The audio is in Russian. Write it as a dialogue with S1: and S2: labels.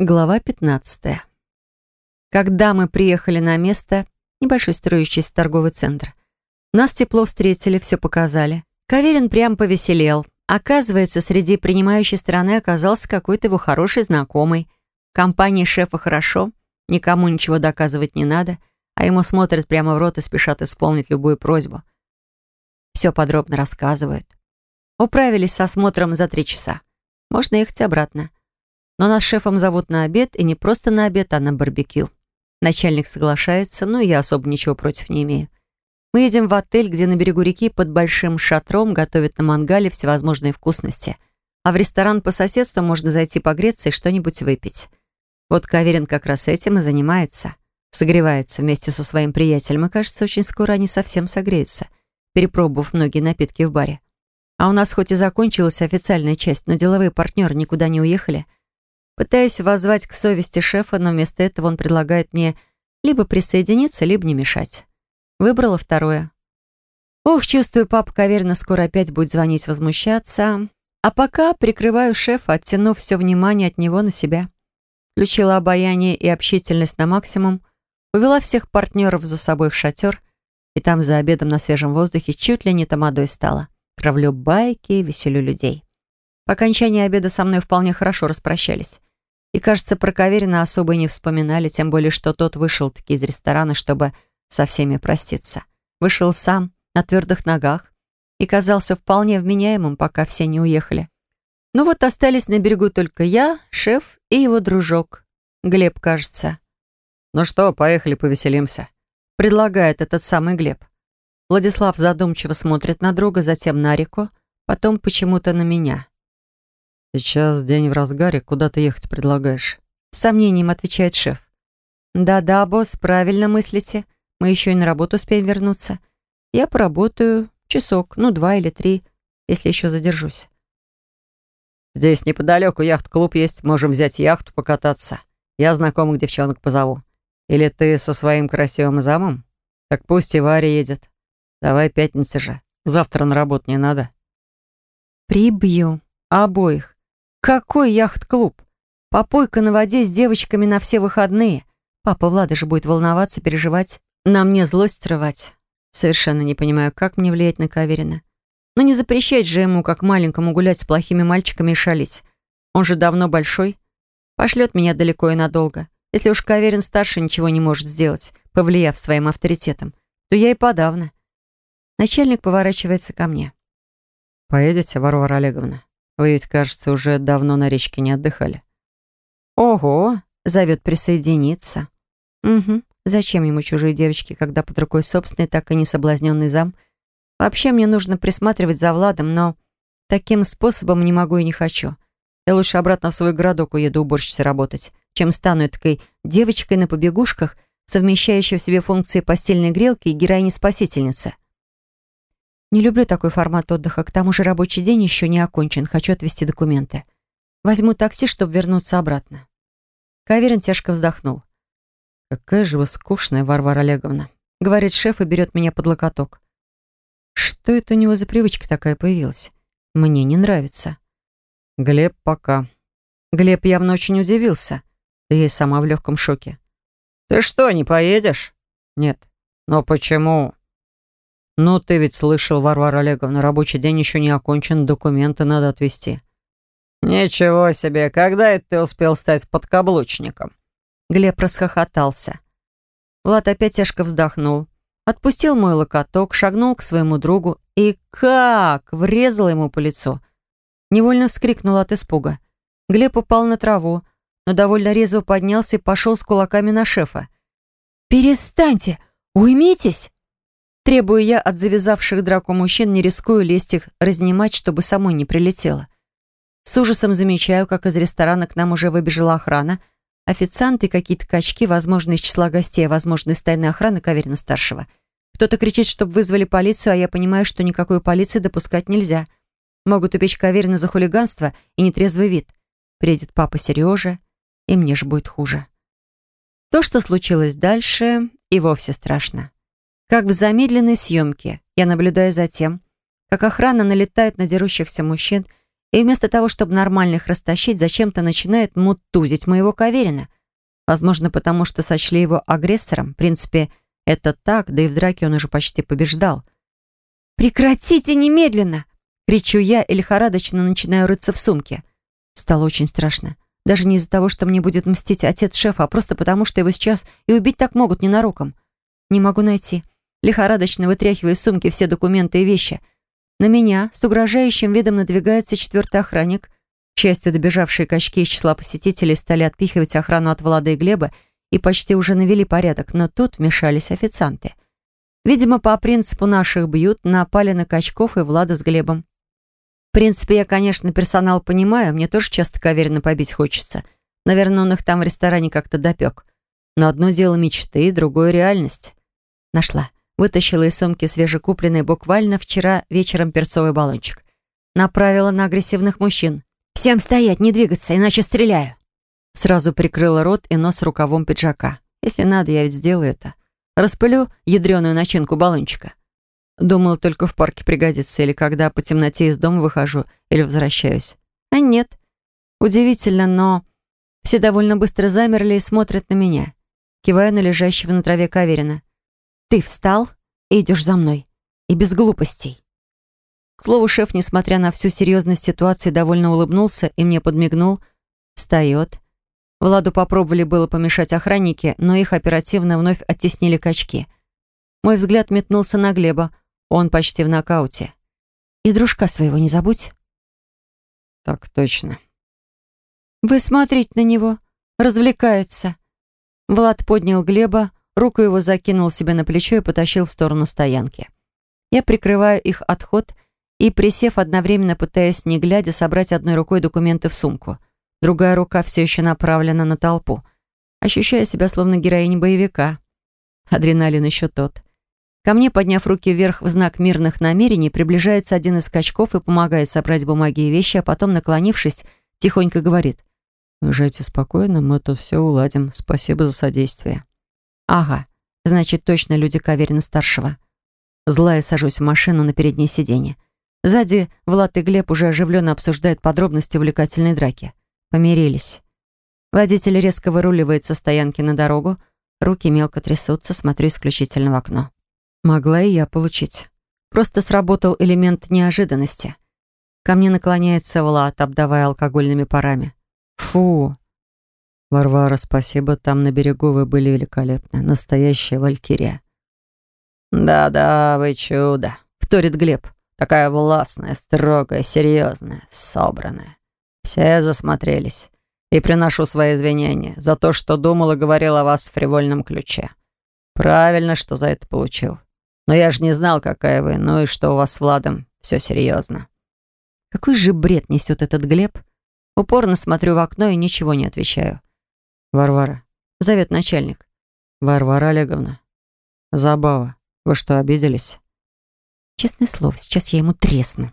S1: Глава 15. Когда мы приехали на место, небольшой строящийся торговый центр, нас тепло встретили, все показали. Каверин прям повеселел. Оказывается, среди принимающей стороны оказался какой-то его хороший знакомый. Компании шефа хорошо, никому ничего доказывать не надо, а ему смотрят прямо в рот и спешат исполнить любую просьбу. Все подробно рассказывают. Управились с осмотром за три часа. Можно ехать обратно. Но нас шефом зовут на обед, и не просто на обед, а на барбекю. Начальник соглашается, но я особо ничего против не имею. Мы едем в отель, где на берегу реки под большим шатром готовят на мангале всевозможные вкусности. А в ресторан по соседству можно зайти погреться и что-нибудь выпить. Вот Каверин как раз этим и занимается. Согревается вместе со своим приятелем, и, кажется, очень скоро они совсем согреются, перепробовав многие напитки в баре. А у нас хоть и закончилась официальная часть, но деловые партнеры никуда не уехали — Пытаюсь воззвать к совести шефа, но вместо этого он предлагает мне либо присоединиться, либо не мешать. Выбрала второе. Ох, чувствую, папа Каверина скоро опять будет звонить, возмущаться. А пока прикрываю шефа, оттянув все внимание от него на себя. Включила обаяние и общительность на максимум, увела всех партнеров за собой в шатер, и там за обедом на свежем воздухе чуть ли не тамадой стала. Травлю байки, веселю людей. По окончании обеда со мной вполне хорошо распрощались. И, кажется, про Каверина особо и не вспоминали, тем более, что тот вышел-таки из ресторана, чтобы со всеми проститься. Вышел сам, на твердых ногах, и казался вполне вменяемым, пока все не уехали. Ну вот остались на берегу только я, шеф и его дружок. Глеб, кажется. «Ну что, поехали повеселимся», — предлагает этот самый Глеб. Владислав задумчиво смотрит на друга, затем на реку, потом почему-то на меня.
S2: «Сейчас день в разгаре, куда ты ехать предлагаешь?»
S1: С сомнением отвечает шеф. «Да-да, босс, правильно мыслите. Мы еще и на работу успеем вернуться. Я поработаю часок, ну, два или три, если еще задержусь».
S2: «Здесь неподалеку яхт-клуб есть, можем взять яхту, покататься. Я знакомых девчонок позову. Или ты со своим красивым замом? Так пусть и Варя едет. Давай пятница же. Завтра на работу не надо».
S1: «Прибью. Обоих. Какой яхт-клуб? Попойка на воде с девочками на все выходные. Папа Влада же будет волноваться, переживать. На мне злость срывать. Совершенно не понимаю, как мне влиять на Каверина. Но не запрещать же ему, как маленькому, гулять с плохими мальчиками и шалить. Он же давно большой. Пошлет меня далеко и надолго. Если уж Каверин старше ничего не может сделать, повлияв своим авторитетом, то я и подавно. Начальник поворачивается ко мне.
S2: «Поедете, Варвара Олеговна?» Вы ведь, кажется, уже давно на речке не отдыхали.
S1: Ого, зовет присоединиться. Угу. Зачем ему чужие девочки, когда под рукой собственный, так и не соблазненный зам? Вообще мне нужно присматривать за Владом, но таким способом не могу и не хочу. Я лучше обратно в свой городок уеду уборщицей работать, чем стану такой девочкой на побегушках, совмещающей в себе функции постельной грелки и героини-спасительницы. Не люблю такой формат отдыха. К тому же рабочий день еще не окончен. Хочу отвезти документы. Возьму такси, чтобы вернуться обратно. Каверин тяжко вздохнул.
S2: «Какая же вы скучная, Варвара Олеговна», —
S1: говорит шеф и берет меня под локоток. Что это у него за привычка такая появилась? Мне не нравится.
S2: Глеб пока.
S1: Глеб явно очень удивился. Я и сама в легком шоке.
S2: «Ты что, не поедешь?» «Нет». «Но почему?» «Ну, ты ведь слышал, Варвара Олеговна, рабочий день еще не окончен, документы надо отвезти». «Ничего себе! Когда это ты успел стать подкаблучником?»
S1: Глеб расхохотался. Влад опять тяжко вздохнул. Отпустил мой локоток, шагнул к своему другу и как врезал ему по лицу. Невольно вскрикнул от испуга. Глеб упал на траву, но довольно резво поднялся и пошел с кулаками на шефа. «Перестаньте! Уймитесь!» Требую я от завязавших драку мужчин, не рискую лезть их разнимать, чтобы самой не прилетело. С ужасом замечаю, как из ресторана к нам уже выбежала охрана, официанты, какие-то качки, возможно, из числа гостей, а возможно, из тайной охраны Каверина-старшего. Кто-то кричит, чтобы вызвали полицию, а я понимаю, что никакой полиции допускать нельзя. Могут упечь Каверина за хулиганство и нетрезвый вид. Приедет папа Сережа, и мне же будет хуже. То, что случилось дальше, и вовсе страшно. Как в замедленной съемке я наблюдаю за тем, как охрана налетает на дерущихся мужчин И вместо того, чтобы нормально их растащить, зачем-то начинает мутузить моего Каверина. Возможно, потому что сочли его агрессором. В принципе, это так, да и в драке он уже почти побеждал. «Прекратите немедленно!» — кричу я и лихорадочно начинаю рыться в сумке. Стало очень страшно. Даже не из-за того, что мне будет мстить отец шефа, а просто потому, что его сейчас и убить так могут ненароком. Не могу найти. Лихорадочно вытряхиваю из сумки все документы и вещи. На меня с угрожающим видом надвигается четвертый охранник. К счастью, добежавшие качки из числа посетителей стали отпихивать охрану от Влада и Глеба и почти уже навели порядок, но тут вмешались официанты. Видимо, по принципу «наших бьют» напали на качков и Влада с Глебом. В принципе, я, конечно, персонал понимаю, мне тоже часто каверенно побить хочется. Наверное, он их там в ресторане как-то допек. Но одно дело мечты, другое реальность. Нашла. Вытащила из сумки свежекупленный буквально вчера вечером перцовый баллончик. Направила на агрессивных мужчин. «Всем стоять, не двигаться, иначе стреляю!» Сразу прикрыла рот и нос рукавом пиджака. Если надо, я ведь сделаю это. Распылю ядреную начинку баллончика. Думала, только в парке пригодится, или когда по темноте из дома выхожу, или возвращаюсь. А нет. Удивительно, но все довольно быстро замерли и смотрят на меня. Киваю на лежащего на траве Каверина. «Ты встал и идешь за мной. И без глупостей». К слову, шеф, несмотря на всю серьезность ситуации, довольно улыбнулся и мне подмигнул. Встает. Владу попробовали было помешать охранники, но их оперативно вновь оттеснили качки. Мой взгляд метнулся на Глеба. Он почти в нокауте. И дружка своего не забудь.
S2: Так точно.
S1: Вы смотрите на него. Развлекается. Влад поднял Глеба, руку его закинул себе на плечо и потащил в сторону стоянки. Я прикрываю их отход и, присев одновременно, пытаясь, не глядя, собрать одной рукой документы в сумку. Другая рука все еще направлена на толпу. Ощущаю себя словно героиня боевика. Адреналин еще тот. Ко мне, подняв руки вверх в знак мирных намерений, приближается один из скачков и помогает собрать бумаги и вещи, а потом, наклонившись, тихонько говорит.
S2: «Уезжайте спокойно, мы тут все уладим. Спасибо за содействие».
S1: «Ага, значит, точно люди Каверина-старшего». Злая сажусь в машину на переднее сиденье. Сзади Влад и Глеб уже оживленно обсуждают подробности увлекательной драки. Помирились. Водитель резко выруливает со стоянки на дорогу, руки мелко трясутся, смотрю исключительно в окно. Могла и я получить. Просто сработал элемент неожиданности. Ко мне наклоняется Влад, обдавая алкогольными парами. Фу.
S2: Варвара, спасибо, там на берегу вы были великолепны. Настоящая валькирия.
S3: «Да-да, вы чудо», — вторит Глеб. «Такая властная, строгая, серьезная, собранная. Все засмотрелись. И приношу свои извинения за то, что думал и говорил о вас в фривольном ключе. Правильно, что за это получил. Но я же не знал, какая вы, ну и что у вас с Владом все серьезно.
S1: Какой же бред несет этот Глеб? Упорно смотрю в окно и ничего не отвечаю.
S2: Варвара.
S1: Зовет начальник.
S2: Варвара Олеговна. Забава. Вы что, обиделись?
S1: Честное слово, сейчас я ему тресну.